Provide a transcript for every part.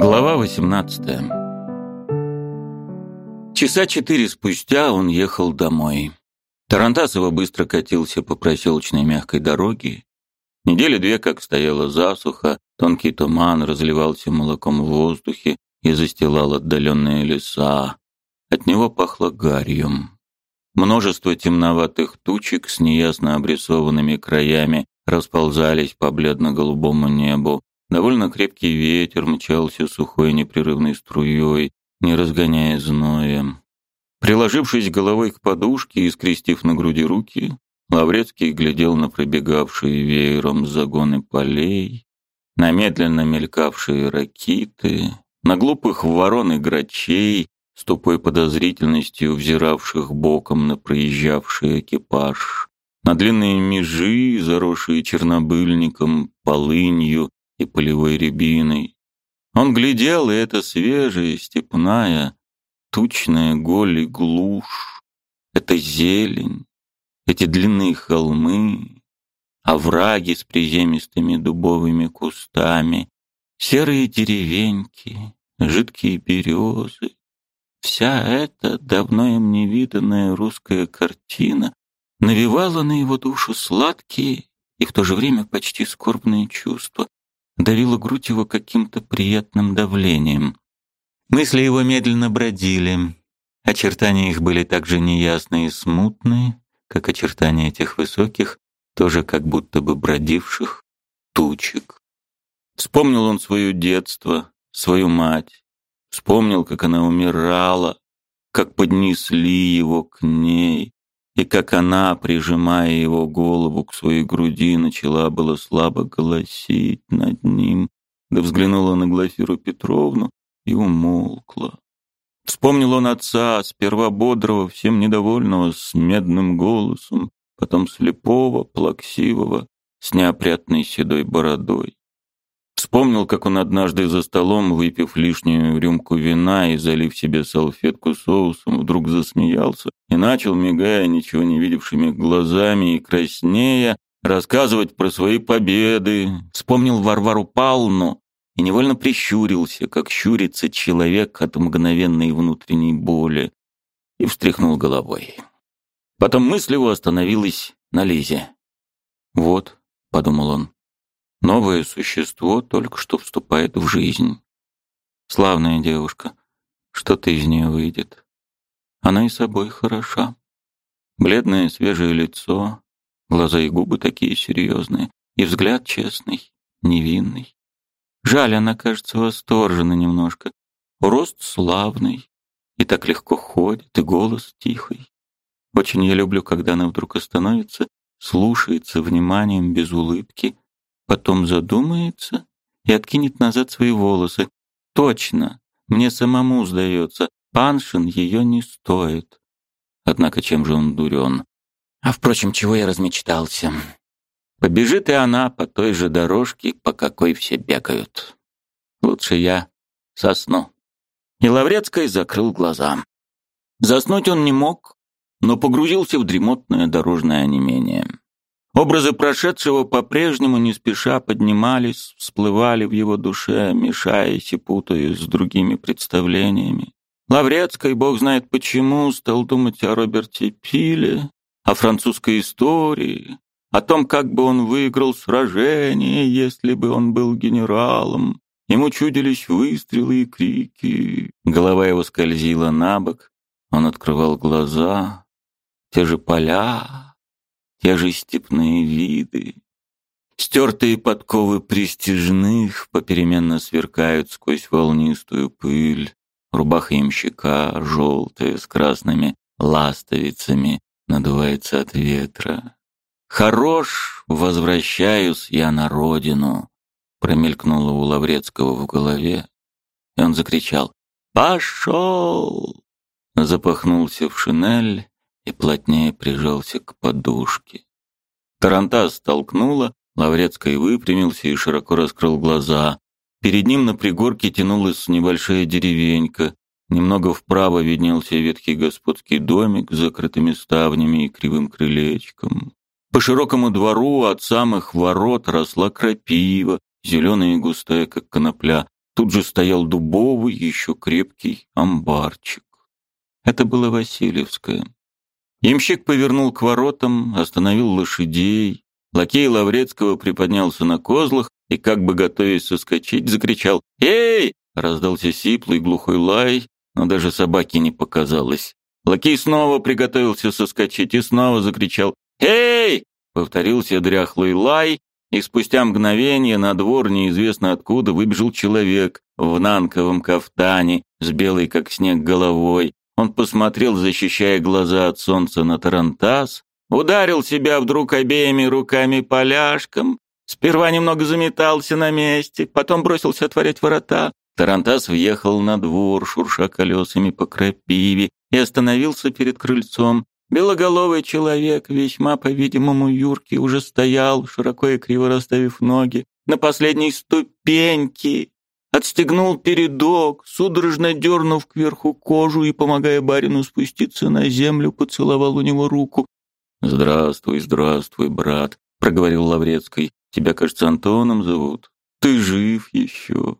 Глава 18 Часа четыре спустя он ехал домой. Тарантасово быстро катился по проселочной мягкой дороге. Недели две, как стояла засуха, тонкий туман разливался молоком в воздухе и застилал отдаленные леса. От него пахло гарью. Множество темноватых тучек с неясно обрисованными краями расползались по бледно-голубому небу. Довольно крепкий ветер мчался сухой непрерывной струей, не разгоняя зноем. Приложившись головой к подушке и скрестив на груди руки, Лаврецкий глядел на пробегавшие веером загоны полей, на медленно мелькавшие ракиты, на глупых ворон и грачей, с тупой подозрительностью взиравших боком на проезжавший экипаж, на длинные межи, заросшие чернобыльником, полынью и полевой рябиной. Он глядел, и эта свежая, степная, тучная голь и глушь, эта зелень, эти длинные холмы, овраги с приземистыми дубовыми кустами, серые деревеньки, жидкие березы, Вся эта давно им невиданная русская картина навевала на его душу сладкие и в то же время почти скорбные чувства, давила грудь его каким-то приятным давлением. Мысли его медленно бродили. Очертания их были так же неясные и смутные, как очертания этих высоких, тоже как будто бы бродивших тучек. Вспомнил он свое детство, свою мать, Вспомнил, как она умирала, как поднесли его к ней, и как она, прижимая его голову к своей груди, начала было слабо голосить над ним, да взглянула на Глафиру Петровну и умолкла. Вспомнил он отца, сперва бодрого, всем недовольного, с медным голосом, потом слепого, плаксивого, с неопрятной седой бородой. Вспомнил, как он однажды за столом, выпив лишнюю рюмку вина и залив себе салфетку соусом, вдруг засмеялся и начал, мигая ничего не видевшими глазами и краснея, рассказывать про свои победы. Вспомнил Варвару Павловну и невольно прищурился, как щурится человек от мгновенной внутренней боли, и встряхнул головой. Потом мысль его остановилась на Лизе. «Вот», — подумал он, Новое существо только что вступает в жизнь. Славная девушка. Что-то из нее выйдет. Она и собой хороша. Бледное свежее лицо, глаза и губы такие серьезные, и взгляд честный, невинный. Жаль, она кажется восторжена немножко. Рост славный, и так легко ходит, и голос тихий. Очень я люблю, когда она вдруг остановится, слушается вниманием без улыбки, потом задумается и откинет назад свои волосы. Точно, мне самому сдается, Паншин ее не стоит. Однако чем же он дурен? А впрочем, чего я размечтался? Побежит и она по той же дорожке, по какой все бегают. Лучше я сосну. И Лаврецкий закрыл глаза. Заснуть он не мог, но погрузился в дремотное дорожное онемение. Образы прошедшего по-прежнему не спеша поднимались, всплывали в его душе, мешаясь и путаясь с другими представлениями. Лаврецкий, бог знает почему, стал думать о Роберте Пиле, о французской истории, о том, как бы он выиграл сражение, если бы он был генералом. Ему чудились выстрелы и крики. Голова его скользила на бок, он открывал глаза. Те же поля, те же степные виды. Стертые подковы престижных попеременно сверкают сквозь волнистую пыль. Рубаха имщика, желтая, с красными ластовицами, надувается от ветра. «Хорош, возвращаюсь я на родину», промелькнуло у Лаврецкого в голове, и он закричал «Пошел!» Запахнулся в шинель и плотнее прижался к подушке. Тарантас столкнула, Лаврецкий выпрямился и широко раскрыл глаза. Перед ним на пригорке тянулась небольшая деревенька. Немного вправо виднелся ветхий господский домик с закрытыми ставнями и кривым крылечком. По широкому двору от самых ворот росла крапива, зеленая и густая, как конопля. тут же стоял дубовый, еще крепкий амбарчик. Это было Васильевское. Ямщик повернул к воротам, остановил лошадей. Лакей Лаврецкого приподнялся на козлах и, как бы готовясь соскочить, закричал «Эй!» Раздался сиплый глухой лай, но даже собаки не показалось. Лакей снова приготовился соскочить и снова закричал «Эй!» Повторился дряхлый лай, и спустя мгновение на двор неизвестно откуда выбежал человек в нанковом кафтане с белой как снег головой. Он посмотрел, защищая глаза от солнца на тарантас, ударил себя вдруг обеими руками поляшком, сперва немного заметался на месте, потом бросился отворять ворота. Тарантас въехал на двор, шурша колесами по крапиве, и остановился перед крыльцом. Белоголовый человек, весьма, по-видимому, юркий, уже стоял, широко и криво расставив ноги, на последней ступеньке. Отстегнул передок, судорожно дернув кверху кожу и, помогая барину спуститься на землю, поцеловал у него руку. «Здравствуй, здравствуй, брат», — проговорил Лаврецкий. «Тебя, кажется, Антоном зовут. Ты жив еще».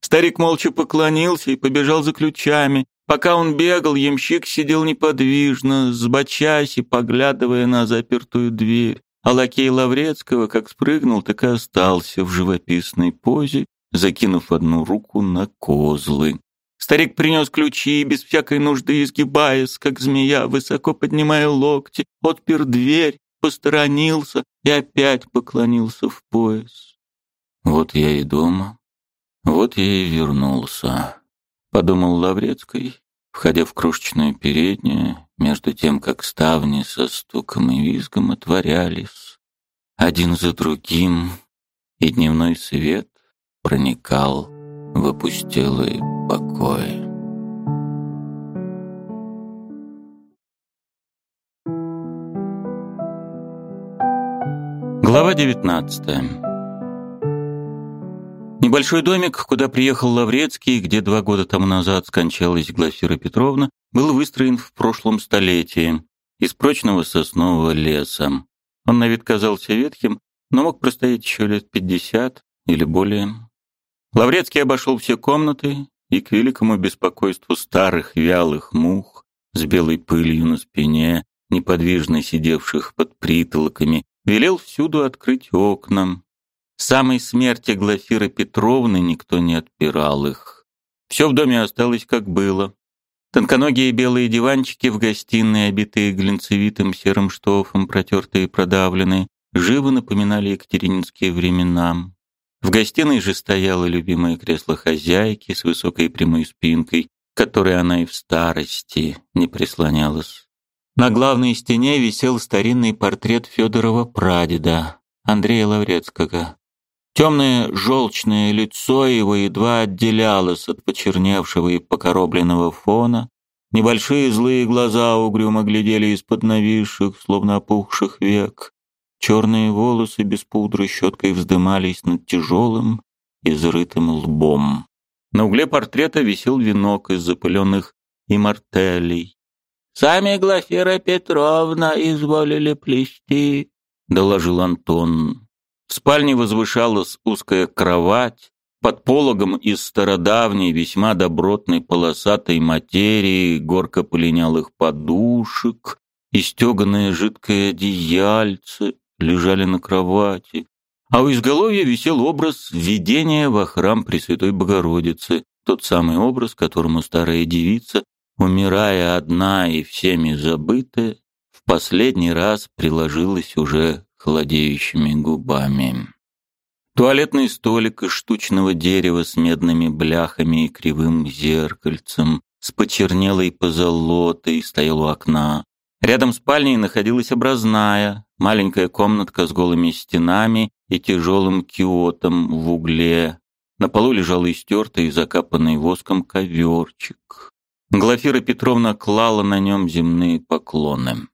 Старик молча поклонился и побежал за ключами. Пока он бегал, ямщик сидел неподвижно, сбочась и поглядывая на запертую дверь. А лакей Лаврецкого как спрыгнул, так и остался в живописной позе, закинув одну руку на козлы. Старик принес ключи, без всякой нужды изгибаясь, как змея, высоко поднимая локти, отпер дверь, посторонился и опять поклонился в пояс. «Вот я и дома, вот я и вернулся», подумал Лаврецкий, входя в крошечную переднюю, между тем, как ставни со стуком и визгом отворялись, один за другим, и дневной свет проникал в опустелые покои. Глава девятнадцатая. Небольшой домик, куда приехал Лаврецкий, где два года тому назад скончалась Глафира Петровна, был выстроен в прошлом столетии из прочного соснового леса. Он на вид казался ветхим, но мог простоять еще лет пятьдесят или более. Лаврецкий обошел все комнаты и к великому беспокойству старых вялых мух с белой пылью на спине, неподвижно сидевших под притолоками, велел всюду открыть окна, самой смерти Глафиры Петровны никто не отпирал их. Все в доме осталось как было. Тонконогие белые диванчики в гостиной, обитые глинцевитым серым штофом, протертые и продавленные, живо напоминали екатерининские времена. В гостиной же стояло любимое кресло хозяйки с высокой прямой спинкой, которой она и в старости не прислонялась. На главной стене висел старинный портрет Федорова прадеда, Андрея Лаврецкого. Темное желчное лицо его едва отделялось от почерневшего и покоробленного фона. Небольшие злые глаза угрюмо глядели из-под нависших, словно опухших век. Черные волосы без пудры щеткой вздымались над тяжелым, изрытым лбом. На угле портрета висел венок из запыленных имартелей. «Сами Глафира Петровна изволили плести», — доложил Антон. В спальне возвышалась узкая кровать, под пологом из стародавней, весьма добротной полосатой материи, горка полинялых подушек и стеганое жидкое одеяльце лежали на кровати, а у изголовья висел образ введения во храм Пресвятой Богородицы, тот самый образ, которому старая девица, умирая одна и всеми забытая, в последний раз приложилась уже холодеющими губами. Туалетный столик из штучного дерева с медными бляхами и кривым зеркальцем, с почернелой позолотой, стоял у окна. Рядом с спальней находилась образная, маленькая комнатка с голыми стенами и тяжелым киотом в угле. На полу лежал истертый и закапанный воском коверчик. Глафира Петровна клала на нем земные поклоны.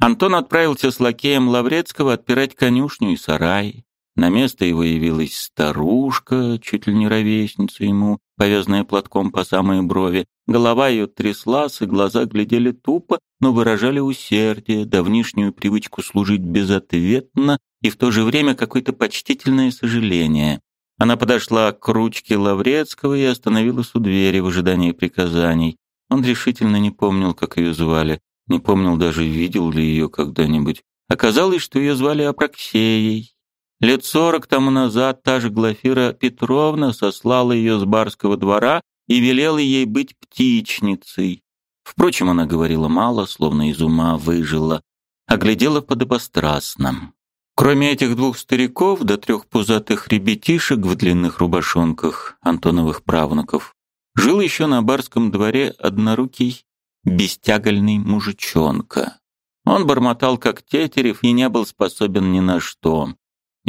Антон отправился с лакеем Лаврецкого отпирать конюшню и сарай. На место его явилась старушка, чуть ли не ровесница ему, повязанная платком по самые брови. Голова ее тряслась, и глаза глядели тупо, но выражали усердие, давнишнюю привычку служить безответно и в то же время какое-то почтительное сожаление. Она подошла к ручке Лаврецкого и остановилась у двери в ожидании приказаний. Он решительно не помнил, как ее звали, не помнил даже, видел ли ее когда-нибудь. Оказалось, что ее звали Апраксеей. Лет сорок тому назад та же Глафира Петровна сослала ее с барского двора и велела ей быть птичницей. Впрочем, она говорила мало, словно из ума выжила, а глядела подобострастно. Кроме этих двух стариков да трех пузатых ребятишек в длинных рубашонках, Антоновых правнуков, жил еще на барском дворе однорукий, бестягольный мужичонка. Он бормотал как тетерев и не был способен ни на что.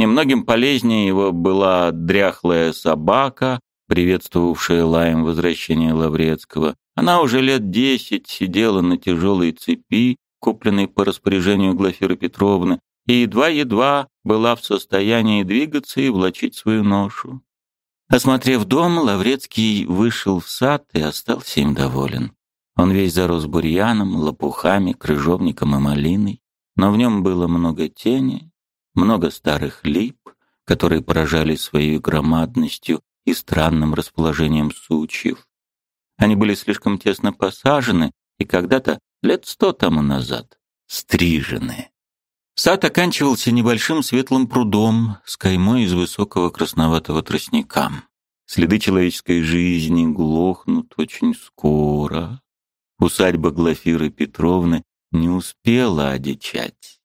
Немногим полезнее его была дряхлая собака, приветствовавшая лаем возвращение Лаврецкого. Она уже лет десять сидела на тяжелой цепи, купленной по распоряжению Глафиры Петровны, и едва-едва была в состоянии двигаться и влачить свою ношу. Осмотрев дом, Лаврецкий вышел в сад и остался им доволен. Он весь зарос бурьяном, лопухами, крыжовником и малиной, но в нем было много тени, много старых лип, которые поражали своей громадностью и странным расположением сучьев. Они были слишком тесно посажены и когда-то, лет сто тому назад, стрижены. Сад оканчивался небольшим светлым прудом с каймой из высокого красноватого тростника. Следы человеческой жизни глохнут очень скоро. Усадьба Глафиры Петровны не успела одичать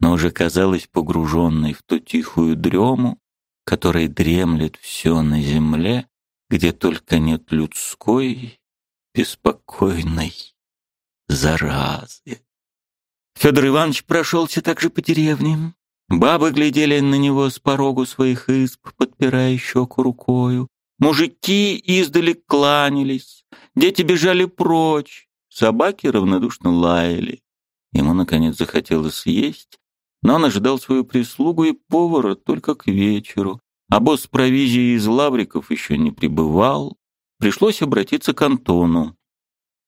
но уже казалась погруженной в ту тихую дрему, которой дремлет все на земле, где только нет людской, беспокойной заразы. Федор Иванович прошелся также по деревне. Бабы глядели на него с порогу своих изб, подпирая щеку рукою. Мужики издали кланялись, дети бежали прочь, собаки равнодушно лаяли. Ему, наконец, захотелось съесть, но он ожидал свою прислугу и повара только к вечеру, а босс с провизией из лавриков еще не прибывал. Пришлось обратиться к Антону.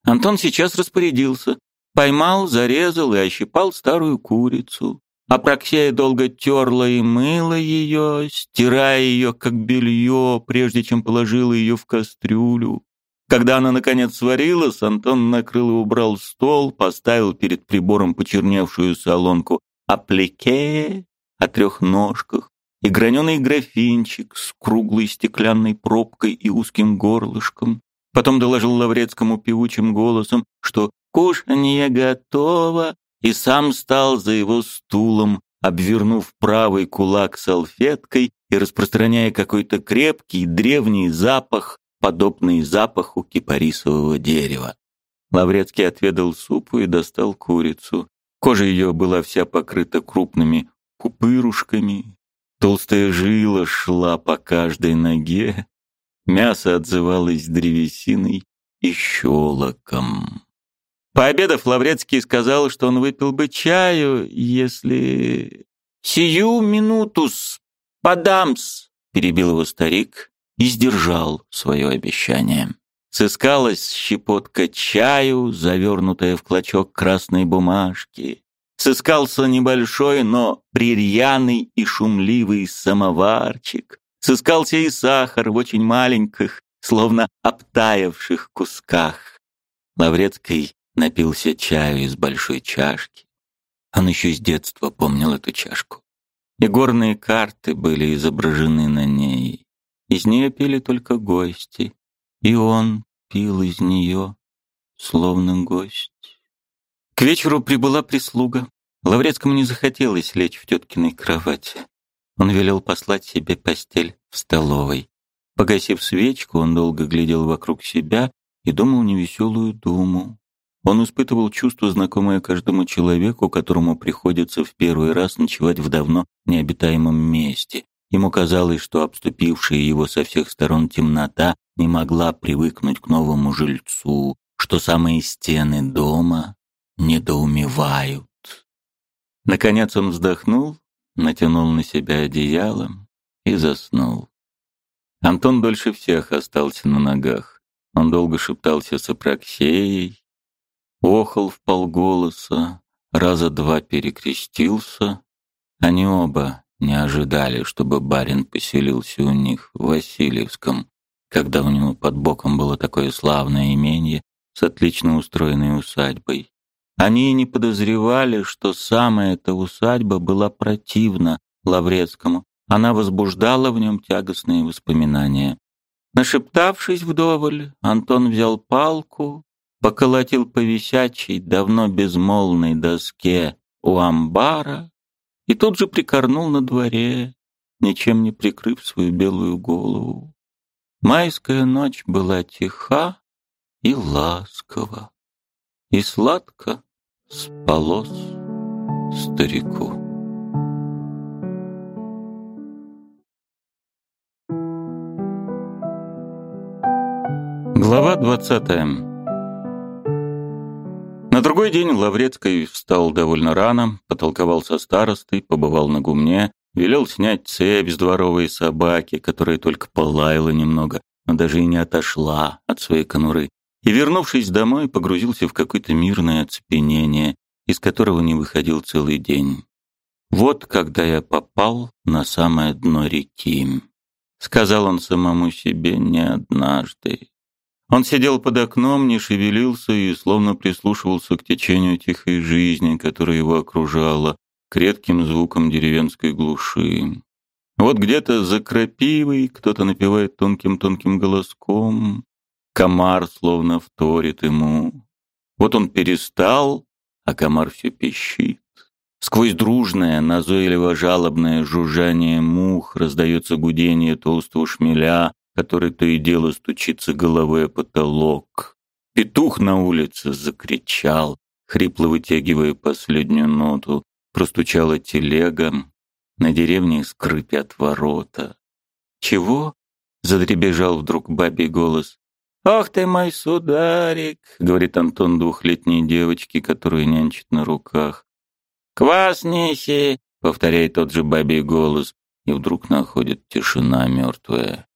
Антон сейчас распорядился. Поймал, зарезал и ощипал старую курицу. Апраксия долго терла и мыла ее, стирая ее как белье, прежде чем положила ее в кастрюлю. Когда она, наконец, сварилась, Антон накрыл и убрал стол, поставил перед прибором почерневшую солонку аплеке о трех ножках и граненый графинчик с круглой стеклянной пробкой и узким горлышком. Потом доложил Лаврецкому певучим голосом, что кушанье готово, и сам стал за его стулом, обвернув правый кулак салфеткой и распространяя какой-то крепкий древний запах, подобный запаху кипарисового дерева. Лаврецкий отведал супу и достал курицу. Кожа ее была вся покрыта крупными пупырушками, толстая жила шла по каждой ноге, мясо отзывалось древесиной и щелоком. Пообедав, Лаврецкий сказал, что он выпил бы чаю, если... «Сию минутус, подамс!» — перебил его старик и сдержал свое обещание. Сыскалась щепотка чаю, завернутая в клочок красной бумажки. Сыскался небольшой, но прирьяный и шумливый самоварчик. Сыскался и сахар в очень маленьких, словно обтаявших кусках. Лаврецкий напился чаю из большой чашки. Он еще с детства помнил эту чашку. И горные карты были изображены на ней. Из нее пели только гости. И он пил из нее, словно гость. К вечеру прибыла прислуга. Лаврецкому не захотелось лечь в теткиной кровати. Он велел послать себе постель в столовой. Погасив свечку, он долго глядел вокруг себя и думал невеселую думу. Он испытывал чувство, знакомое каждому человеку, которому приходится в первый раз ночевать в давно необитаемом месте. Ему казалось, что обступившая его со всех сторон темнота не могла привыкнуть к новому жильцу, что самые стены дома недоумевают. Наконец он вздохнул, натянул на себя одеяло и заснул. Антон дольше всех остался на ногах. Он долго шептался с Апраксеей, охал в полголоса, раза два перекрестился. Они оба не ожидали, чтобы барин поселился у них в Васильевском, когда у него под боком было такое славное имение с отлично устроенной усадьбой. Они не подозревали, что самая эта усадьба была противна Лаврецкому. Она возбуждала в нем тягостные воспоминания. Нашептавшись вдоволь, Антон взял палку, поколотил по висячей, давно безмолвной доске у амбара и тут же прикорнул на дворе, ничем не прикрыв свою белую голову. Майская ночь была тиха и ласкова, и сладко спалось старику. Глава двадцатая. На другой день Лаврецкий встал довольно рано, потолковал со старостой, побывал на гумне, велел снять цепь с дворовой собаки, которая только полаяла немного, но даже и не отошла от своей конуры, и, вернувшись домой, погрузился в какое-то мирное оцепенение, из которого не выходил целый день. «Вот когда я попал на самое дно реки», — сказал он самому себе не однажды. Он сидел под окном, не шевелился и словно прислушивался к течению тихой жизни, которая его окружала, к редким звукам деревенской глуши. Вот где-то за крапивой кто-то напевает тонким-тонким голоском, комар словно вторит ему. Вот он перестал, а комар все пищит. Сквозь дружное, назойливо-жалобное жужжание мух раздается гудение толстого шмеля, который то и дело стучится головой о потолок. Петух на улице закричал, хрипло вытягивая последнюю ноту. Простучала телега, на деревне скрипят ворота. «Чего?» — задребежал вдруг бабий голос. «Ах ты мой сударик!» — говорит Антон двухлетней девочке, которую нянчит на руках. «Квас неси!» — повторяет тот же бабий голос, и вдруг находит тишина мертвая.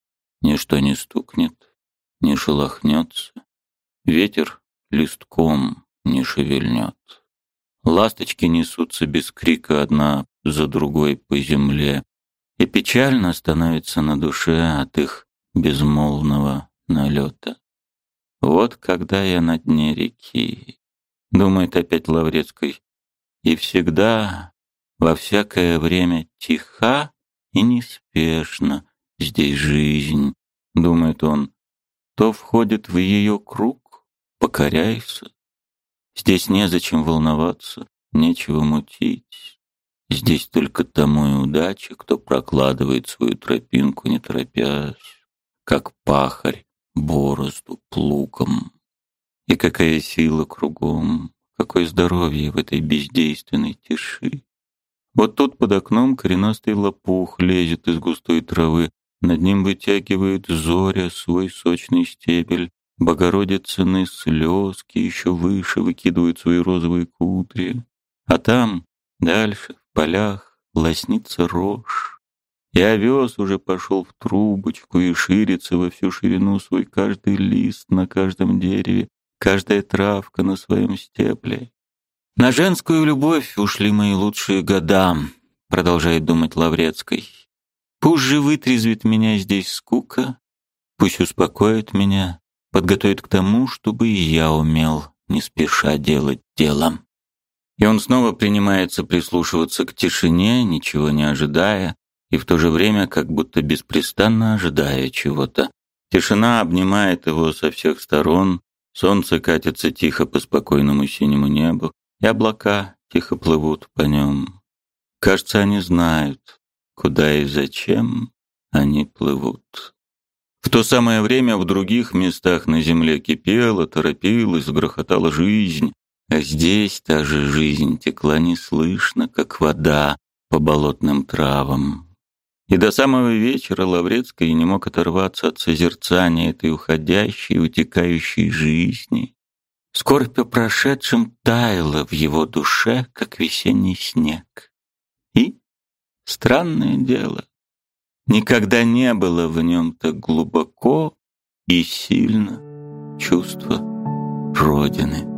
Ничто не стукнет, не шелохнется. Ветер листком не шевельнет. Ласточки несутся без крика одна за другой по земле, и печально становится на душе от их безмолвного налета. Вот когда я на дне реки, думает опять Лаврецкой, и всегда, во всякое время тиха и неспешно, здесь жизнь, думает он, то входит в ее круг, покоряйся. Здесь незачем волноваться, нечего мутить. Здесь только тому и удача, кто прокладывает свою тропинку, не торопясь, как пахарь борозду плугом. И какая сила кругом, какое здоровье в этой бездейственной тиши. Вот тут под окном коренастый лопух лезет из густой травы, над ним вытягивает зоря свой сочный стебель. Богородицыны слезки еще выше выкидывают свои розовые кудри. А там, дальше, в полях, лоснится рожь. И овес уже пошел в трубочку и ширится во всю ширину свой каждый лист на каждом дереве, каждая травка на своем стебле. На женскую любовь ушли мои лучшие года, продолжает думать Лаврецкий. Пусть же вытрезвит меня здесь скука, пусть успокоит меня, подготовит к тому, чтобы и я умел не спеша делать дело. И он снова принимается прислушиваться к тишине, ничего не ожидая, и в то же время как будто беспрестанно ожидая чего-то. Тишина обнимает его со всех сторон, солнце катится тихо по спокойному синему небу, и облака тихо плывут по нем. Кажется, они знают, Куда и зачем они плывут? В то самое время в других местах на земле кипела, торопилась, грохотала жизнь, а здесь та же жизнь текла неслышно, как вода по болотным травам. И до самого вечера Лаврецкий не мог оторваться от созерцания этой уходящей, утекающей жизни. Скорбь о прошедшем таяла в его душе, как весенний снег. Странное дело. Никогда не было в нем так глубоко и сильно чувства Родины.